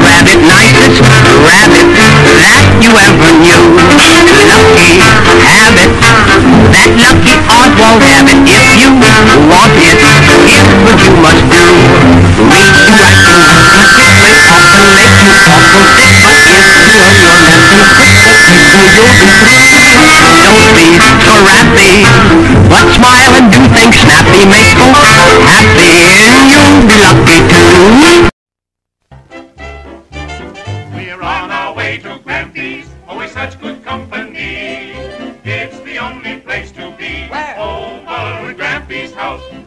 rabbit, nicest rabbit that you ever knew. Lucky habit, that lucky Oswald habit. If you want it, here's what you must do. Reach right to left and quickly, often make you awful sick. But if you earn your lesson quickly, you'll be through. Don't be so rappy, but smile and do things snappy. Make folks happy. On our way to Grampy's, always such good company. It's the only place to be. Where? Over at Grampy's house.